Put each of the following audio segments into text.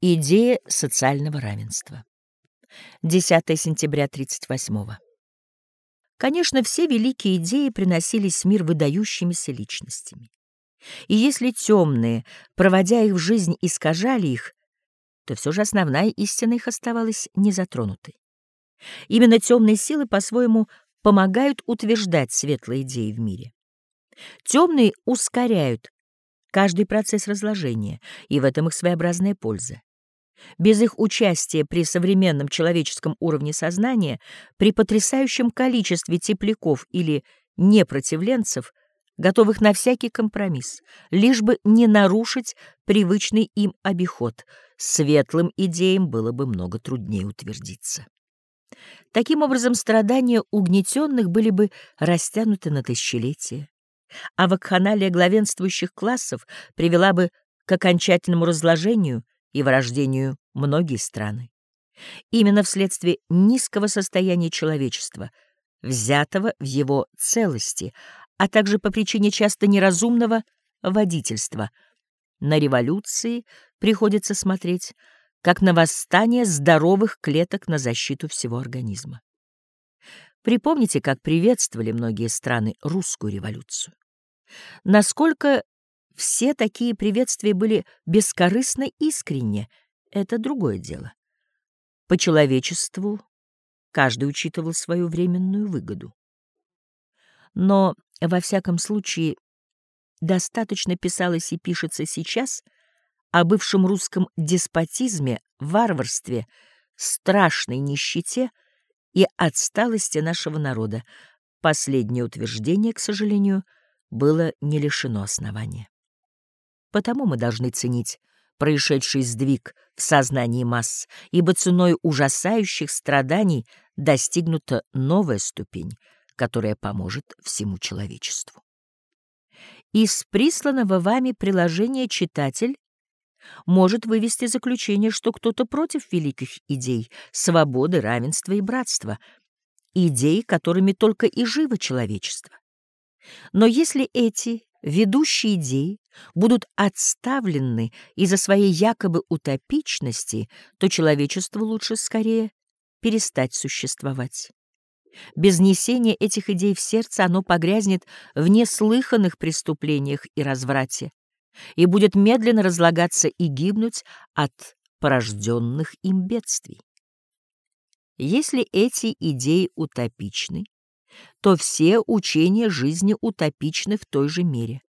Идея социального равенства. 10 сентября 38 -го. Конечно, все великие идеи приносились в мир выдающимися личностями. И если темные, проводя их в жизнь, искажали их, то все же основная истина их оставалась незатронутой. Именно темные силы по-своему помогают утверждать светлые идеи в мире. Темные ускоряют каждый процесс разложения, и в этом их своеобразная польза. Без их участия при современном человеческом уровне сознания, при потрясающем количестве тепляков или непротивленцев, готовых на всякий компромисс, лишь бы не нарушить привычный им обиход, светлым идеям было бы много труднее утвердиться. Таким образом, страдания угнетенных были бы растянуты на тысячелетия, а вакханалия главенствующих классов привела бы к окончательному разложению – и вырождению многие страны. Именно вследствие низкого состояния человечества, взятого в его целости, а также по причине часто неразумного водительства, на революции приходится смотреть как на восстание здоровых клеток на защиту всего организма. Припомните, как приветствовали многие страны русскую революцию. Насколько все такие приветствия были бескорыстно искренне, это другое дело. По человечеству каждый учитывал свою временную выгоду. Но, во всяком случае, достаточно писалось и пишется сейчас о бывшем русском деспотизме, варварстве, страшной нищете и отсталости нашего народа. Последнее утверждение, к сожалению, было не лишено основания. Потому мы должны ценить происшедший сдвиг в сознании масс, ибо ценой ужасающих страданий достигнута новая ступень, которая поможет всему человечеству. Из присланного вами приложения читатель может вывести заключение, что кто-то против великих идей свободы, равенства и братства, идей, которыми только и живо человечество. Но если эти ведущие идеи будут отставлены из-за своей якобы утопичности, то человечеству лучше скорее перестать существовать. Без несения этих идей в сердце оно погрязнет в неслыханных преступлениях и разврате и будет медленно разлагаться и гибнуть от порожденных им бедствий. Если эти идеи утопичны, то все учения жизни утопичны в той же мере.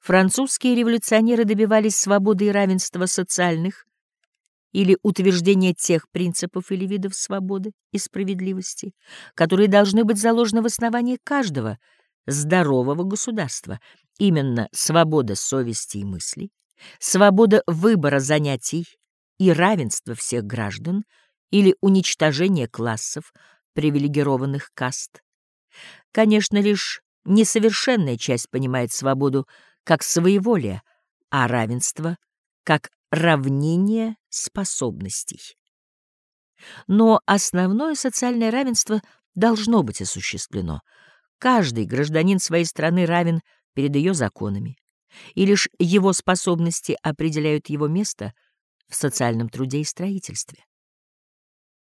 Французские революционеры добивались свободы и равенства социальных или утверждения тех принципов или видов свободы и справедливости, которые должны быть заложены в основании каждого здорового государства, именно свобода совести и мыслей, свобода выбора занятий и равенство всех граждан или уничтожение классов, привилегированных каст. Конечно, лишь несовершенная часть понимает свободу как своеволие, а равенство как равнение способностей. Но основное социальное равенство должно быть осуществлено. Каждый гражданин своей страны равен перед ее законами, и лишь его способности определяют его место в социальном труде и строительстве.